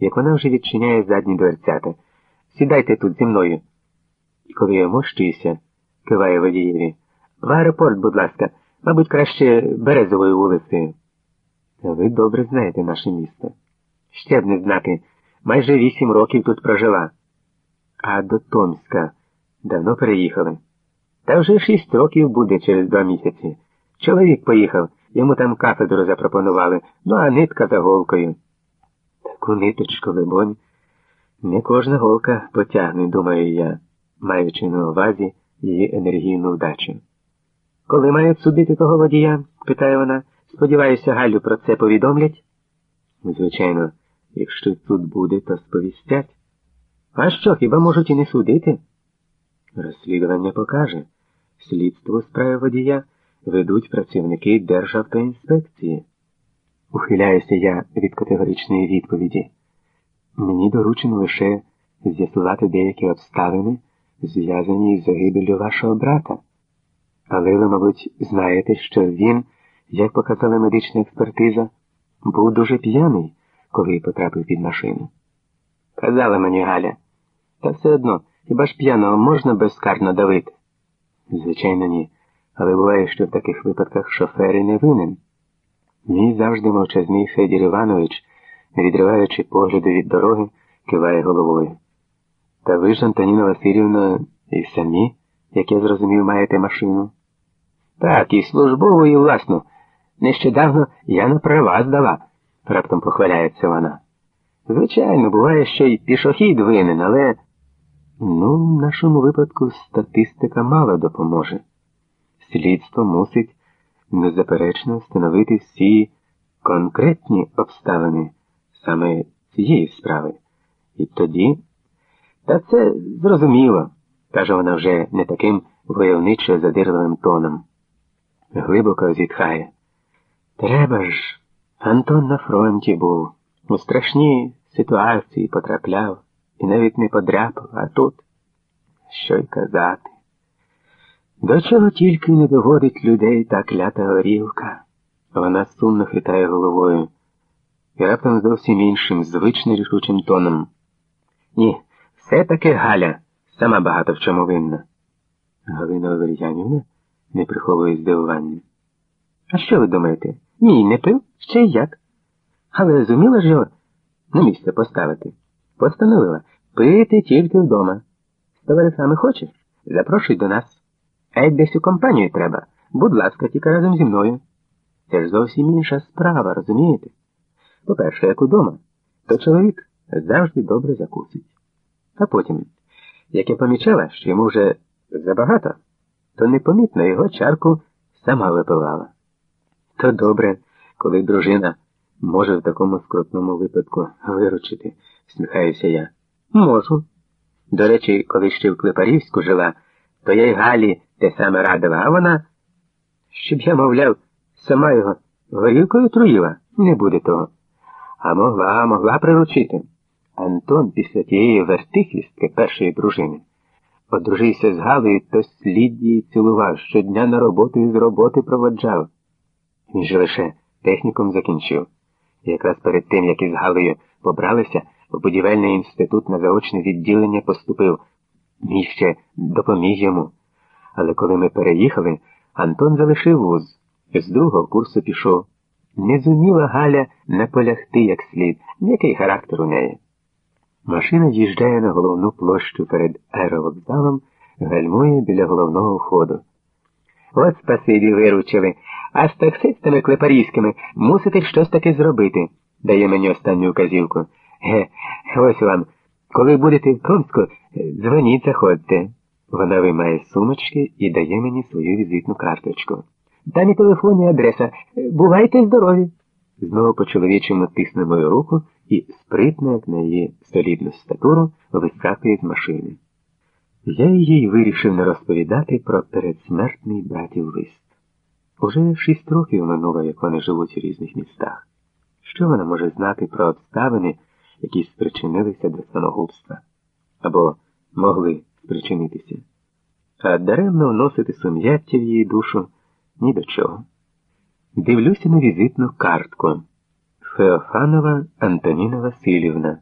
як вона вже відчиняє задні дверцята. Сідайте тут зі мною. І коли я мощуюся, киває водієві. В аеропорт, будь ласка, мабуть, краще березовою вулицею. Та ви добре знаєте наше місто. Ще б не знати. Майже вісім років тут прожила. А до Томська давно переїхали. Та вже шість років буде через два місяці. Чоловік поїхав, йому там кафедру запропонували, ну а нитка за голкою. Таку ниточку, либонь, не кожна голка потягне, думаю я, маючи на увазі її енергійну вдачу. Коли мають судити того водія? питає вона. Сподіваюся, Галю про це повідомлять? Звичайно, якщо суд буде, то сповістять. А що, хіба можуть і не судити? Розслідування покаже. Слідство у справі водія ведуть працівники Державтоінспекції. Ухиляюся я від категоричної відповіді. Мені доручено лише з'ясувати деякі обставини, зв'язані із загибелью вашого брата. Але ви, мабуть, знаєте, що він, як показала медична експертиза, був дуже п'яний, коли потрапив під машину. Казала мені Галя, та все одно, хіба ж п'яного можна безкарно давити? Звичайно, ні. Але буває, що в таких випадках шофер і не винен. Мій завжди мовчазний Федір Іванович, не відриваючи погляду від дороги, киває головою. Та ви ж, Антоніна Васильівна, і самі, як я зрозумів, маєте машину. Так, і службову, і власну. Нещодавно я на права здала, раптом похваляється вона. Звичайно, буває, що й пішохід винен, але. Ну, в нашому випадку статистика мало допоможе. Слідство мусить незаперечно встановити всі конкретні обставини саме цієї справи. І тоді. Та це зрозуміло, каже вона вже не таким войовничо задирливим тоном. Глибоко зітхає. Треба ж, Антон на фронті був, у страшні ситуації потрапляв і навіть не подряпав, а тут що й казати. До чого тільки не доводить людей та клята горілка. Вона сумно хитає головою і раптом зовсім іншим, звично рішучим тоном. Ні, все-таки Галя сама багато в чому винна. Галина Овер'янівна не приховує здивування. А що ви думаєте? Ні, не пив, ще й як. Але зуміла ж його на місце поставити. Постановила пити тільки вдома. З товаришами хочеш? Запрошуй до нас. А як десь у компанію треба, будь ласка, тільки разом зі мною. Це ж зовсім інша справа, розумієте? По-перше, як удома, то чоловік завжди добре закусить. А потім, як я помічала, що йому вже забагато, то непомітно його чарку сама випивала. То добре, коли дружина може в такому скрутному випадку виручити, сміхаюся я. Можу. До речі, коли ще в Клепарівську жила, то я й Галі те саме радила, а вона, щоб я, мовляв, сама його горілкою труїла, не буде того. А могла, могла приручити. Антон після тієї вертихістки першої дружини одружився з Галею, то слід її цілував, щодня на роботу і з роботи проводжав. Він же лише технікум закінчив. Якраз перед тим, як із Галею побралися, в будівельний інститут на заочне відділення поступив. Мій ще допоміг йому. Але коли ми переїхали, Антон залишив вуз, з другого курсу пішов. Не зуміла Галя наполягти як слід, який характер у неї. Машина їжджає на головну площу перед аеровокзалом, гальмує біля головного входу. От спасибі виручили, а з таксистами клепарійськими мусите щось таке зробити, дає мені останню вказівку. Ге, ось вам. Коли будете в Томську, дзвоніть, заходьте. Вона виймає сумочки і дає мені свою візитну карточку. Там і адреса. Бувайте здорові. Знову по чоловічому тисне мою руку і спритно, як на її солідну статуру, вискакує з машини. Я їй вирішив не розповідати про передсмертний братів лист. Уже шість років минуло, як вони живуть у різних містах. Що вона може знати про обставини, які спричинилися до самогубства? Або могли спричинитися? А даремно вносити сум'яття в її душу ні до чого. Дивлюся на візитну картку. Феофанова Антоніна Васильівна.